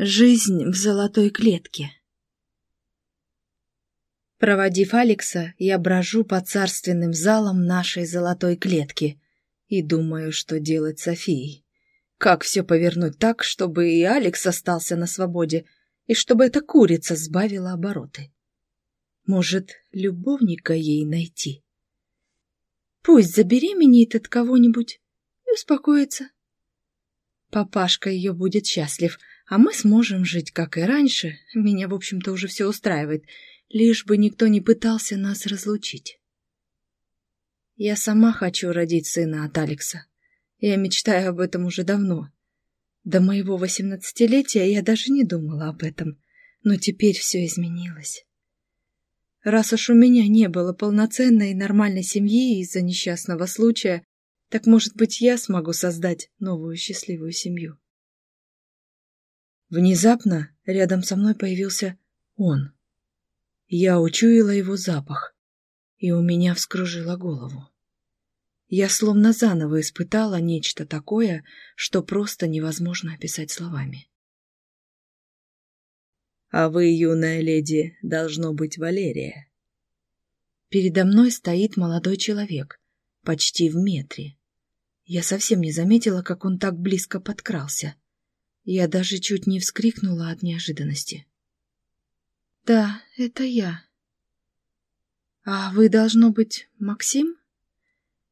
Жизнь в золотой клетке. Проводив Алекса, я брожу по царственным залам нашей золотой клетки и думаю, что делать Софией. Как все повернуть так, чтобы и Алекс остался на свободе, и чтобы эта курица сбавила обороты? Может, любовника ей найти? Пусть забеременеет от кого-нибудь и успокоится. Папашка ее будет счастлив, а мы сможем жить, как и раньше. Меня, в общем-то, уже все устраивает, лишь бы никто не пытался нас разлучить. Я сама хочу родить сына от Алекса. Я мечтаю об этом уже давно. До моего восемнадцатилетия я даже не думала об этом, но теперь все изменилось. Раз уж у меня не было полноценной и нормальной семьи из-за несчастного случая, так, может быть, я смогу создать новую счастливую семью. Внезапно рядом со мной появился он. Я учуяла его запах, и у меня вскружило голову. Я словно заново испытала нечто такое, что просто невозможно описать словами. «А вы, юная леди, должно быть Валерия». Передо мной стоит молодой человек, почти в метре. Я совсем не заметила, как он так близко подкрался. Я даже чуть не вскрикнула от неожиданности. «Да, это я». «А вы, должно быть, Максим?»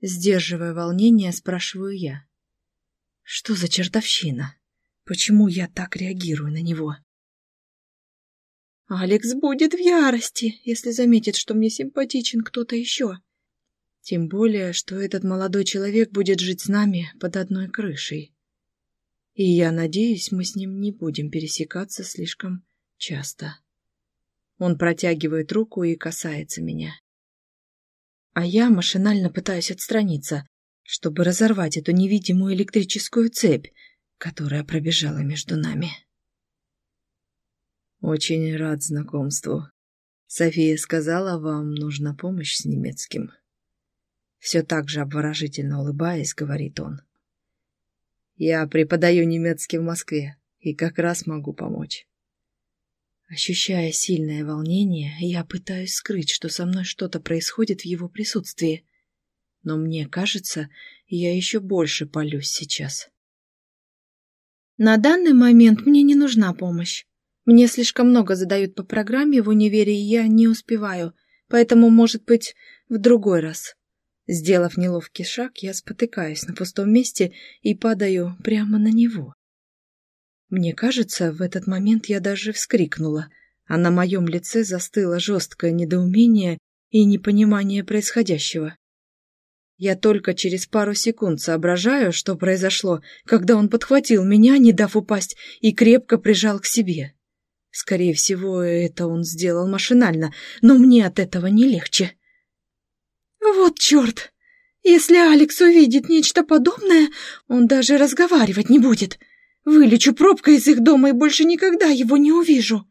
Сдерживая волнение, спрашиваю я. «Что за чертовщина? Почему я так реагирую на него?» Алекс будет в ярости, если заметит, что мне симпатичен кто-то еще. Тем более, что этот молодой человек будет жить с нами под одной крышей. И я надеюсь, мы с ним не будем пересекаться слишком часто. Он протягивает руку и касается меня. А я машинально пытаюсь отстраниться, чтобы разорвать эту невидимую электрическую цепь, которая пробежала между нами. «Очень рад знакомству. София сказала, вам нужна помощь с немецким». Все так же обворожительно улыбаясь, говорит он. «Я преподаю немецкий в Москве и как раз могу помочь». Ощущая сильное волнение, я пытаюсь скрыть, что со мной что-то происходит в его присутствии. Но мне кажется, я еще больше полюсь сейчас. На данный момент мне не нужна помощь. Мне слишком много задают по программе в универе, и я не успеваю, поэтому, может быть, в другой раз. Сделав неловкий шаг, я спотыкаюсь на пустом месте и падаю прямо на него. Мне кажется, в этот момент я даже вскрикнула, а на моем лице застыло жесткое недоумение и непонимание происходящего. Я только через пару секунд соображаю, что произошло, когда он подхватил меня, не дав упасть, и крепко прижал к себе. Скорее всего, это он сделал машинально, но мне от этого не легче. Вот черт! Если Алекс увидит нечто подобное, он даже разговаривать не будет. Вылечу пробкой из их дома и больше никогда его не увижу.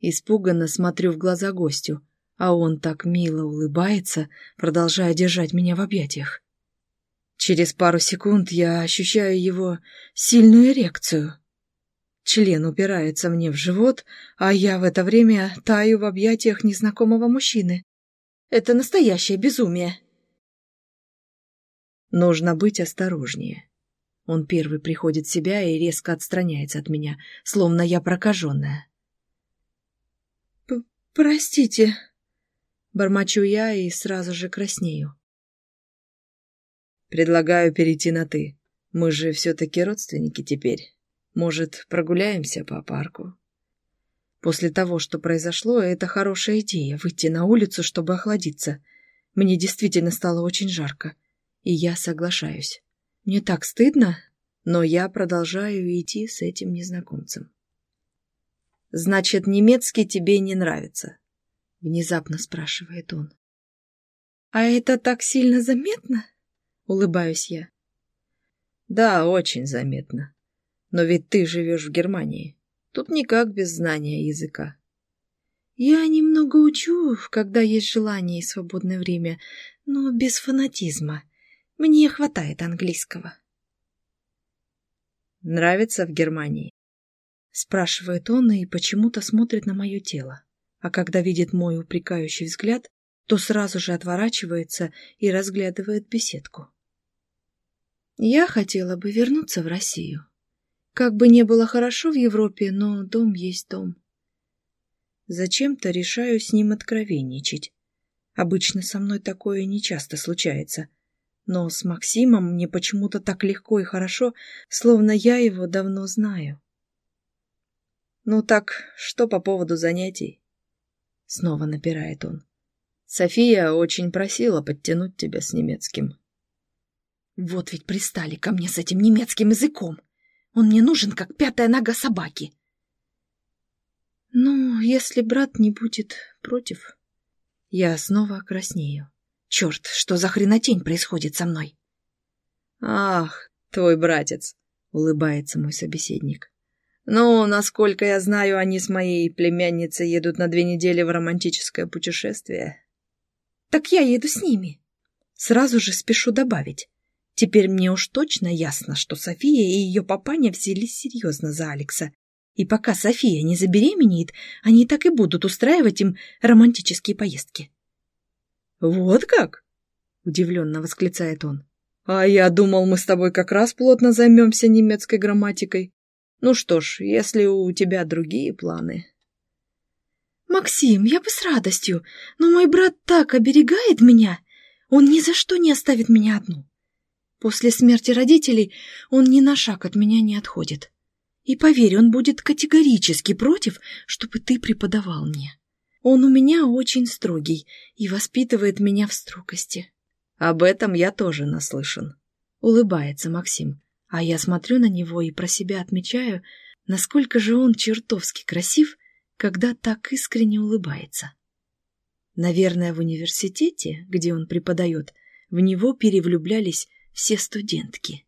Испуганно смотрю в глаза гостю, а он так мило улыбается, продолжая держать меня в объятиях. Через пару секунд я ощущаю его сильную эрекцию. Член упирается мне в живот, а я в это время таю в объятиях незнакомого мужчины. Это настоящее безумие. Нужно быть осторожнее. Он первый приходит в себя и резко отстраняется от меня, словно я прокаженная. «Простите», — бормочу я и сразу же краснею. «Предлагаю перейти на «ты». Мы же все-таки родственники теперь. Может, прогуляемся по парку?» После того, что произошло, это хорошая идея — выйти на улицу, чтобы охладиться. Мне действительно стало очень жарко, и я соглашаюсь. Мне так стыдно, но я продолжаю идти с этим незнакомцем. «Значит, немецкий тебе не нравится?» — внезапно спрашивает он. «А это так сильно заметно?» — улыбаюсь я. «Да, очень заметно. Но ведь ты живешь в Германии. Тут никак без знания языка. Я немного учу, когда есть желание и свободное время, но без фанатизма. Мне хватает английского. Нравится в Германии? Спрашивает он и почему-то смотрит на мое тело. А когда видит мой упрекающий взгляд, то сразу же отворачивается и разглядывает беседку. Я хотела бы вернуться в Россию. Как бы не было хорошо в Европе, но дом есть дом. Зачем-то решаю с ним откровенничать. Обычно со мной такое нечасто случается. Но с Максимом мне почему-то так легко и хорошо, словно я его давно знаю. «Ну так, что по поводу занятий?» Снова напирает он. «София очень просила подтянуть тебя с немецким». «Вот ведь пристали ко мне с этим немецким языком. Он мне нужен, как пятая нога собаки». «Ну, если брат не будет против...» Я снова краснею. Черт, что за хренотень происходит со мной? Ах, твой братец, улыбается мой собеседник. Ну, насколько я знаю, они с моей племянницей едут на две недели в романтическое путешествие. Так я еду с ними. Сразу же спешу добавить. Теперь мне уж точно ясно, что София и ее папаня взялись серьезно за Алекса. И пока София не забеременеет, они так и будут устраивать им романтические поездки. «Вот как?» — удивленно восклицает он. «А я думал, мы с тобой как раз плотно займемся немецкой грамматикой. Ну что ж, если у тебя другие планы...» «Максим, я бы с радостью, но мой брат так оберегает меня. Он ни за что не оставит меня одну. После смерти родителей он ни на шаг от меня не отходит. И поверь, он будет категорически против, чтобы ты преподавал мне». Он у меня очень строгий и воспитывает меня в строгости. Об этом я тоже наслышан. Улыбается Максим, а я смотрю на него и про себя отмечаю, насколько же он чертовски красив, когда так искренне улыбается. Наверное, в университете, где он преподает, в него перевлюблялись все студентки.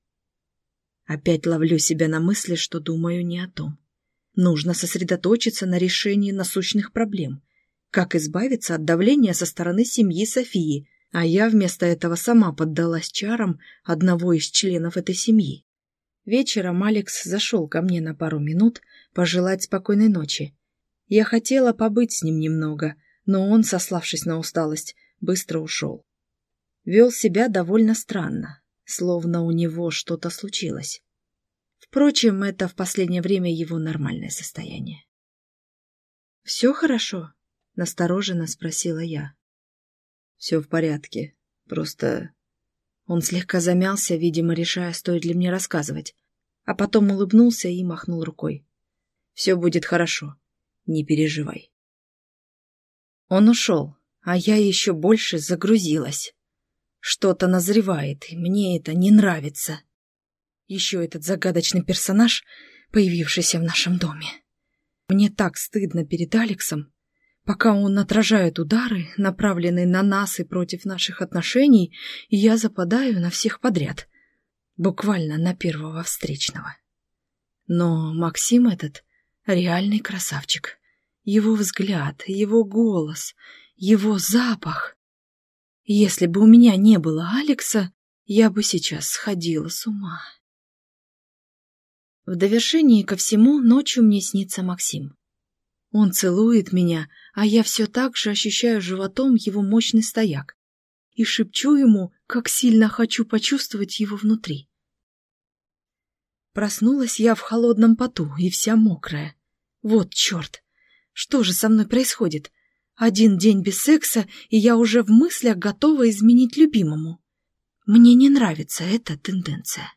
Опять ловлю себя на мысли, что думаю не о том. Нужно сосредоточиться на решении насущных проблем, как избавиться от давления со стороны семьи Софии, а я вместо этого сама поддалась чарам одного из членов этой семьи. Вечером Алекс зашел ко мне на пару минут пожелать спокойной ночи. Я хотела побыть с ним немного, но он, сославшись на усталость, быстро ушел. Вел себя довольно странно, словно у него что-то случилось. Впрочем, это в последнее время его нормальное состояние. «Все хорошо?» Настороженно спросила я. Все в порядке. Просто... Он слегка замялся, видимо, решая, стоит ли мне рассказывать. А потом улыбнулся и махнул рукой. Все будет хорошо. Не переживай. Он ушел, а я еще больше загрузилась. Что-то назревает, и мне это не нравится. Еще этот загадочный персонаж, появившийся в нашем доме. Мне так стыдно перед Алексом, Пока он отражает удары, направленные на нас и против наших отношений, я западаю на всех подряд. Буквально на первого встречного. Но Максим этот реальный красавчик. Его взгляд, его голос, его запах. Если бы у меня не было Алекса, я бы сейчас сходила с ума. В довершении ко всему ночью мне снится Максим. Он целует меня, а я все так же ощущаю животом его мощный стояк и шепчу ему, как сильно хочу почувствовать его внутри. Проснулась я в холодном поту и вся мокрая. Вот черт! Что же со мной происходит? Один день без секса, и я уже в мыслях готова изменить любимому. Мне не нравится эта тенденция.